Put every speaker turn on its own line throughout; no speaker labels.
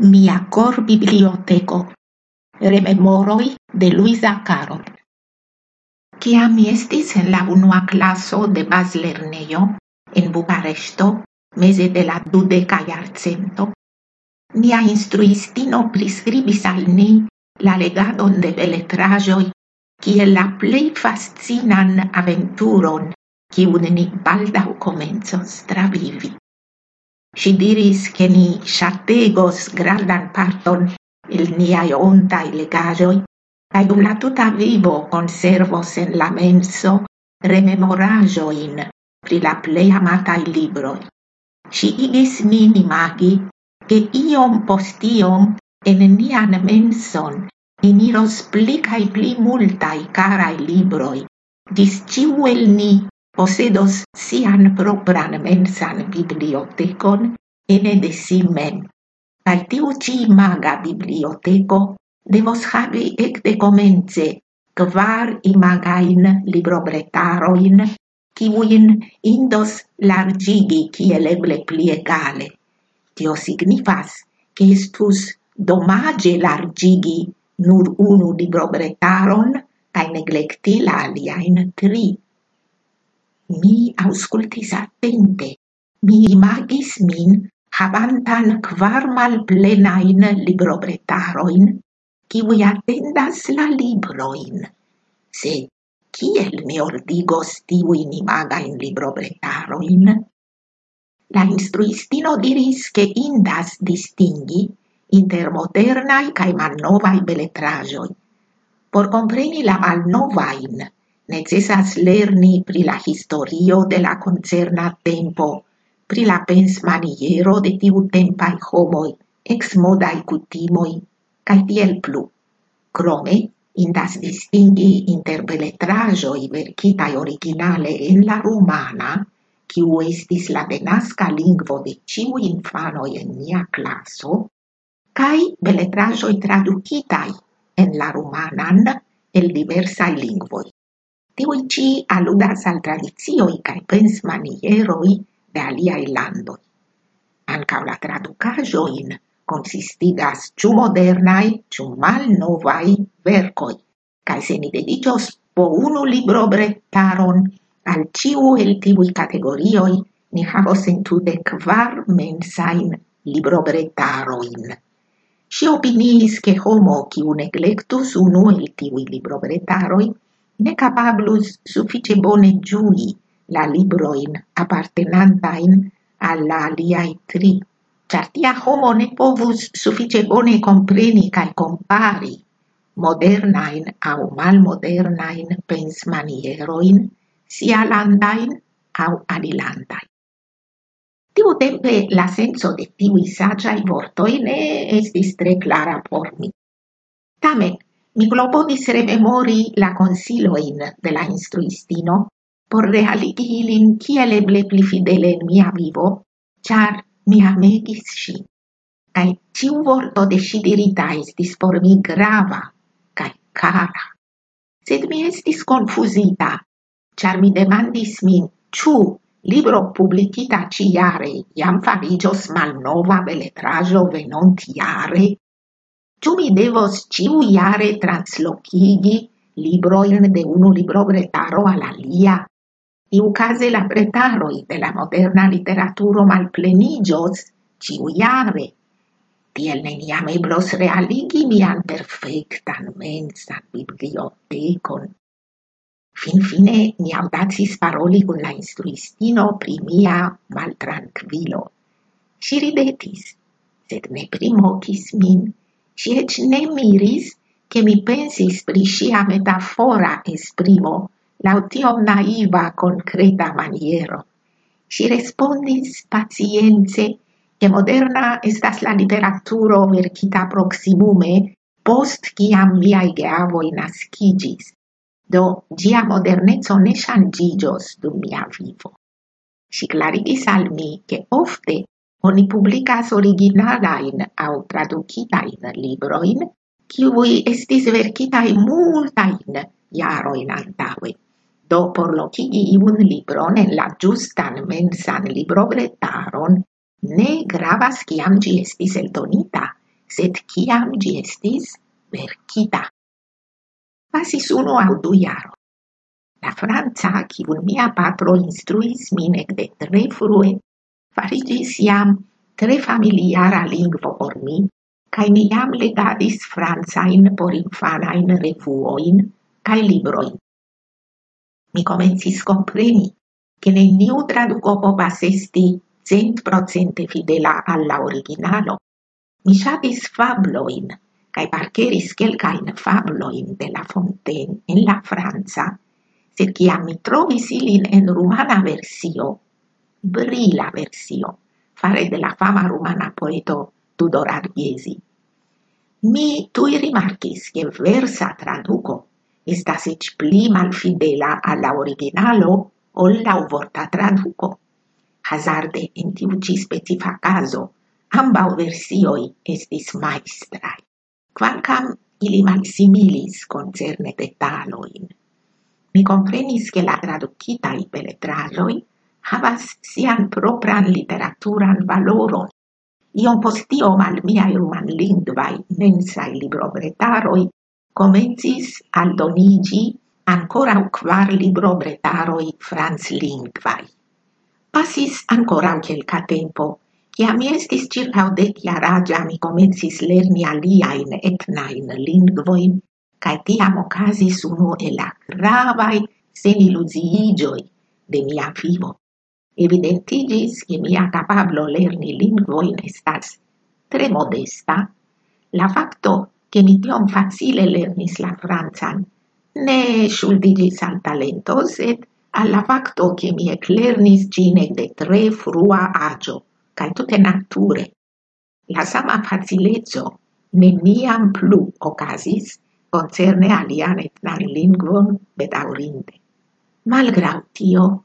Mia cor biblioteco. Rememoroi de Luisa Caro. Cia mi estis en la unua classo de baslerneio, en Bucaresto, mese de la dudeca iarcento, nia instruistino prescribis al ni la legadon de beletrajoi kiel la plei fascinan aventuron, kiun ni baldau comenzos travivi. Si diris, che ni ŝategos grandan parton il niai ontai legaĵoj cae dum la tuta vivo conservos en la menso rememoraĵojn pri la plei amatai libroi. Si igis min imagi, che iom post iom en nian menson eniros pli cae pli multai carai libroi, dis ĉiu el ni posedos sian propran mensan bibliotecon ene de si mem. Kai tiu ci maga biblioteco devos havi de comence kvar imagain librobretaroin kiuin indos largigi kiel eble pli egale. Tio signifas che estus domage largigi nur unu librobretaron cae neglecti l'aliaen tri. Mi auscultis attente. Mi imagis min habantan quar mal plenain librobretaroin, kiwi attendas la libroin. Sed, kiel mi ordigos tiuin imagain librobretaroin? La instruistino diris che indas distingi inter modernai cae malnovai beletrajoi. Por compreni la malnovain necessas lerni pri la historio de la concerna tempo, pri la pens maniero de tiu tempai homoi, ex modai cutimoi, cae tiel plu. Crome, indas distingi inter beletrajoi verkitai originale en la rumana, kiu estis la denasca lingvo de ciu infanoi en mia classo, cae beletrajoi traducitai en la romanan el diversai lingvoi. Tiui ci aludas al tradizioi cae pens manieroi de aliai landoi. Ancao la traducajoin consistigas ciu modernai, ciu mal novai vercoi, cae se ni dedicios po unu libro brettaron al ciu el tiui categorioi, ni havos entude kvar mensain libro brettaroin. Si opiniis che homo, ciu neglectus unu el tiui libro bretaroi, ne capablus suffice bone giui la libroin appartenantain alla aliai tri, char tia homo ne povus suffice bone compreni cae compari modernain au malmodernain pensmanieroin sia landain au alilandain. Tiu tempe la senso de tivi sagiai vortoi ne estis tre clara por mi. Tamen, mi klopodis rememori la consiloin de la instruistino por realigi ilin kiel eble pli fidele en mia vivo, char mi amegis si. Cae ciu vorto de si dirita estis por mi grava, cae cara. Sed mi estis confusita, char mi demandis min, ciu libro publicita ciare iam farigios malnova beletrajo venontiare? Ĉu mi devos ciù iare translocigi libroin de unu librobretaro al alia? Iucaze la bretaroi de la moderna literaturo malplenigios ciujare. Tiel neniam eblos realigi mian perfectan mensan bibliotecon. Fin fine mi audacis paroli con la instruistino pri mia maltranquilo. Si ridetis, sed ne primocis min, si eĉ ne miris, che mi pensis pri sia metafora esprimo, lautio naiva concreta maniero. si respondis pacience, che moderna estas la literaturo verkita proximume post kiam viai geavoi nascigis, do gia modernezzo ne shangigios dum mia vivo. Si clarigis al mi che ofte Oni publicas originalain au traducitain libroin, kiui estis vercitai multain jaroin antaue. Do por locigi iun libron en la giustan mensan librobretaron, ne gravas ciam gi estis eltonita, sed ciam gi estis verkita. Pasis uno au du iaro. La Franza, un mia patro instruis min ec de tre frue, farigis iam tre familiara lingvo por mi, cae mi iam legadis franzain por infanain revuoin cae libroin. Mi comencis compreni che neniu traduco povas esti cent procente fidela alla originalo. Mi shatis fabloin, cae parceris quelcain fabloin de la Fontaine en la Franza, sed ciam mi trovis ilin en rumana versio, brila versio fare della fama rumana poeto Tudor Arghesi. Mi tui rimarcis che versa traduco estas ec pli malfidela alla originalo o la vorta traduco. Hazarde in tiu ci specifa caso ambau versioi estis maestrai, quancam ili malsimilis concerne detaloin. Mi comprenis che la traducitai peletraroi havas sian propran literaturan valoron. Iom postio al miai ruman lingvai mensai librobretaroi comencis aldonigi ancora quar librobretaroi franz lingvai. Passis ancora quelca tempo, Ia mi estis circa o decia ragia mi comencis lerni aliaen etnain lingvoin, cae tiam ocasis uno e la gravae sen illusiigioi de mia vivo evidentigis che mia capablo lerni lingvoin estas tre modesta, la facto che mi tiom facile lernis la franzan ne shuldigis al talento, sed alla facto che mi eclernis gine de tre frua agio, cae tutte nature. La sama facilezzo neniam plu ocasis concerne alian etnan lingvon bedaurinde. Malgrau tio,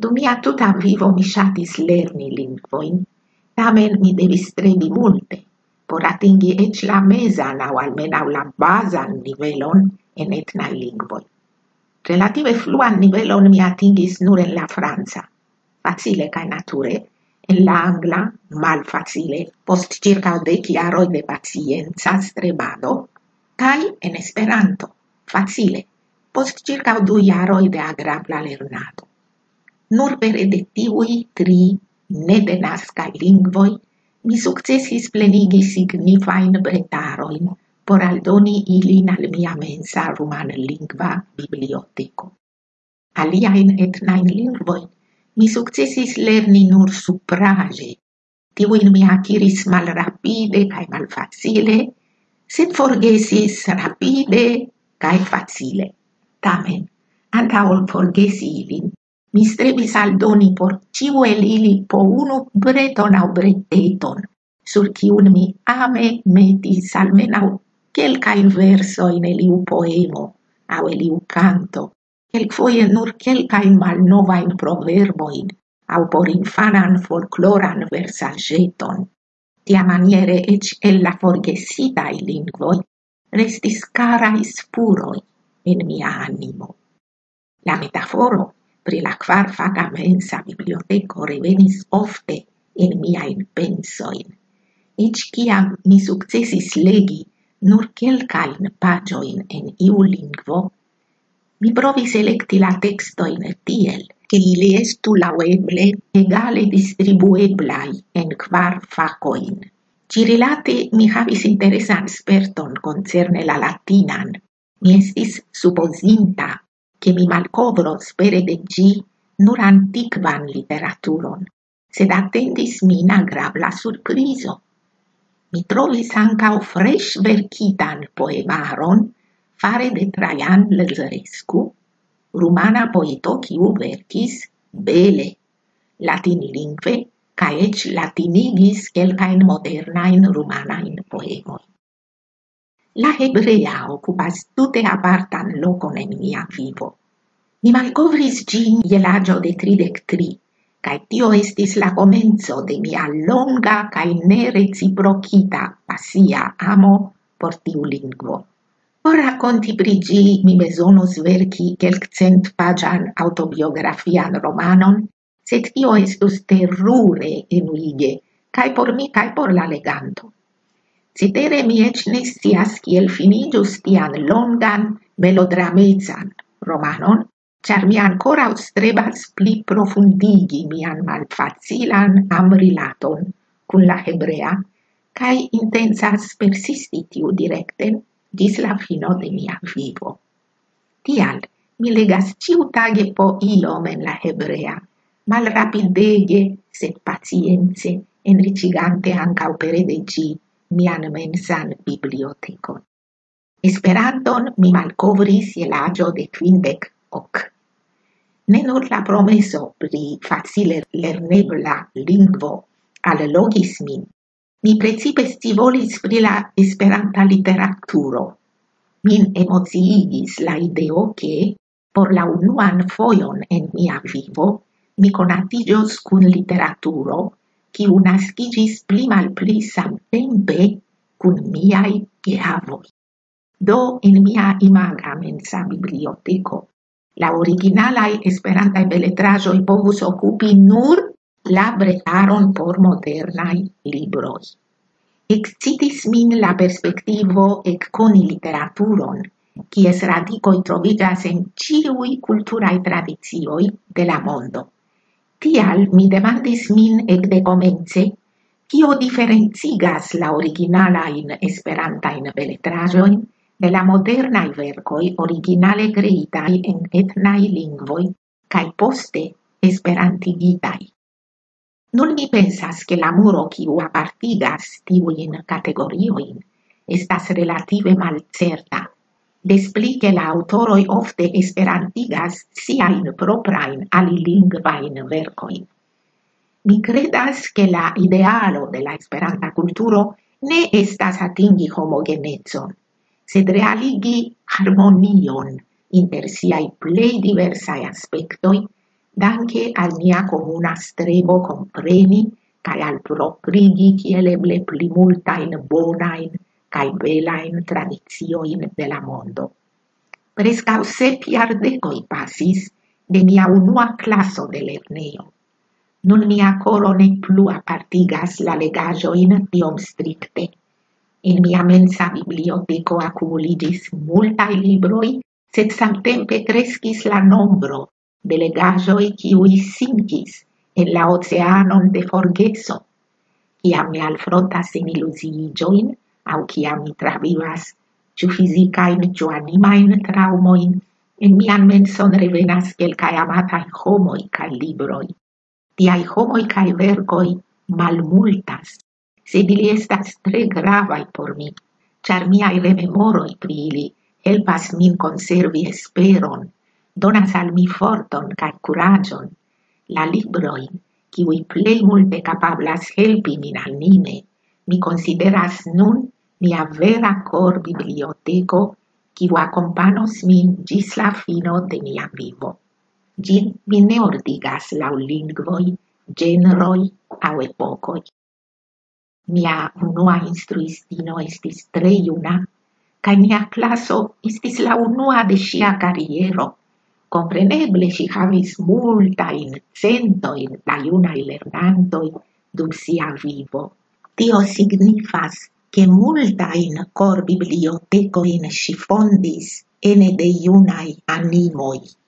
Dum mia tuta vivo mi shatis lerni lingvoin, tamen mi devis stremi multe, por atingi ec la mesan au almenau la basan nivelon en etnai lingvoi. Relative fluan nivelon mi atingis nur en la Franza, facile cae nature, en la angla, mal facile, post circa dec iaroi de pacienza strebado, cae en esperanto, facile, post circa du iaroi de agrabla lernado. Nur pere de tiui tri nedenascai lingvoi mi successis plenigi signifain bretaroin por aldoni ilin al mia mensa ruman lingva biblioteco. Aliaen etnain lingvoin mi successis lerni nur suprage, tivuin mi aciris mal rapide cae mal facile, sed forgesis rapide cae facile. Tamen, anta ol forgesi ilin, mi strebis aldoni por ciu el ili po unu breton au breteton, sur ciun mi ame metis almenau quelcain versoin eliu poemo au eliu canto, quelcfoie nur quelcain malnovain proverboin, au por infanan folcloran versageton. Tia maniere ec el la forgesitai lingvoi restis carai spuroi in mia animo. La metaforo pri la quar faga mensa biblioteco revenis ofte in miain pensoin. Ec ciam mi successis legi nur quelcain pagioin en iu lingvo, mi provis electi la textoin tiel, che ili estu laueble egale distribueblai en quar facoin. Cirilate mi havis interesan sperton concerne la latinan. Mi estis supposinta che mi malcovro spere de gi nur antiquan literaturon, sed attendis min agrabla surpriso. Mi trovis ancao fresh vercitan poemaron fare de Traian Lăzărescu, rumana poeto quiu vercis bele, latin lingve, ca ec latinigis quelcaen modernain rumanain poemoin. La hebrea occupas tute apartan locon en mia vivo. Mi malcovris gin je l'agio de tridec tri, cae tio estis la comenzo de mia longa cae ne reciprocita pasia amo por tiu lingvo. Por racconti prigi mi besonos verci quelccent pagian autobiografian romanon, sed tio estus terrure enuige, cae por mi cae por la leganto. Citere mi ec ne scias kiel finigius tian longan, melodramezan romanon, char mi ancora strebas pli profundigi mian malfacilan amrilaton cun la hebrea, cae intensas persisti tiu directen dis la fino de mia vivo. Tial, mi legas ciu tage po ilom en la hebrea, mal rapidege, sed pacienze, enricigante anca opere de gi, mian mensan bibliotecon. Esperanton mi malcovris el agio de quindec hoc. Ne nur la promeso pri facile lernebla lingvo allogis min, mi precipe stivolis pri la esperanta literaturo. Min emociigis la ideo che, por la unuan foion en mia vivo, mi conatigios cun literaturo kiu naskigis pli mal pli sam tempe cun miai geavoi. Do in mia imaga mensa biblioteco, la originalaj esperantaj beletrajoi povus occupi nur la bretaron por modernai libroj. Excitis min la perspectivo ec coni literaturon, kies radicoi trovigas en ciui culturae tradizioi de la mondo. Tial mi demandis min ecde comence, kio diferencigas la originalain esperantain beletrajoin de la modernai vercoi originale creitai en etnai lingvoi cae poste esperantigitai. Nun mi pensas che la muro kiu apartigas tiuin categorioin estas relative malcerta, desplique la autoroi ofte esperantigas siain proprain alilingvain vercoin. Mi credas che la idealo de la esperanta culturo ne estas atingi homogenezon, sed realigi harmonion inter siai plei diversai aspectoi, danke al mia comuna strebo compreni cae al proprigi cieleble pli multain bonain cae belain tradizioin de la mondo. Prescau sep iardecoi pasis de mia unua classo de lerneo. Nun mia coro ne plu apartigas la legajoin tiom stricte. In mia mensa biblioteco accumuligis multae libroi, sed samtempe crescis la nombro de legajoi ciui sincis en la oceanon de forgeso. Ciam me alfrontas in illusiigioin, au ciam mi travivas, ciu fizicain, ciu animain traumoin, en mian menson revenas quelcae amatai homoi cae libroi. Tiai homoi cae vergoi malmultas, sed ili estas tre gravai por mi, char miai rememoroi pri ili helpas min conservi esperon, donas al mi forton cae curagion, la libroin, kiwi plei multe capablas helpi min anime, mi consideras nun mia vera cor biblioteco, kiu accompanos min gis la fino de mia vivo. Gin mi ne ordigas lau lingvoi, generoi au epocoi. Mia unua instruistino estis tre iuna, cae mia classo estis la unua de sia carriero. Compreneble si havis multain, centoin da iunae lernantoi dum sia vivo. Tio signifas che multa in cor biblioteco in si fondis ene de iunai animoi.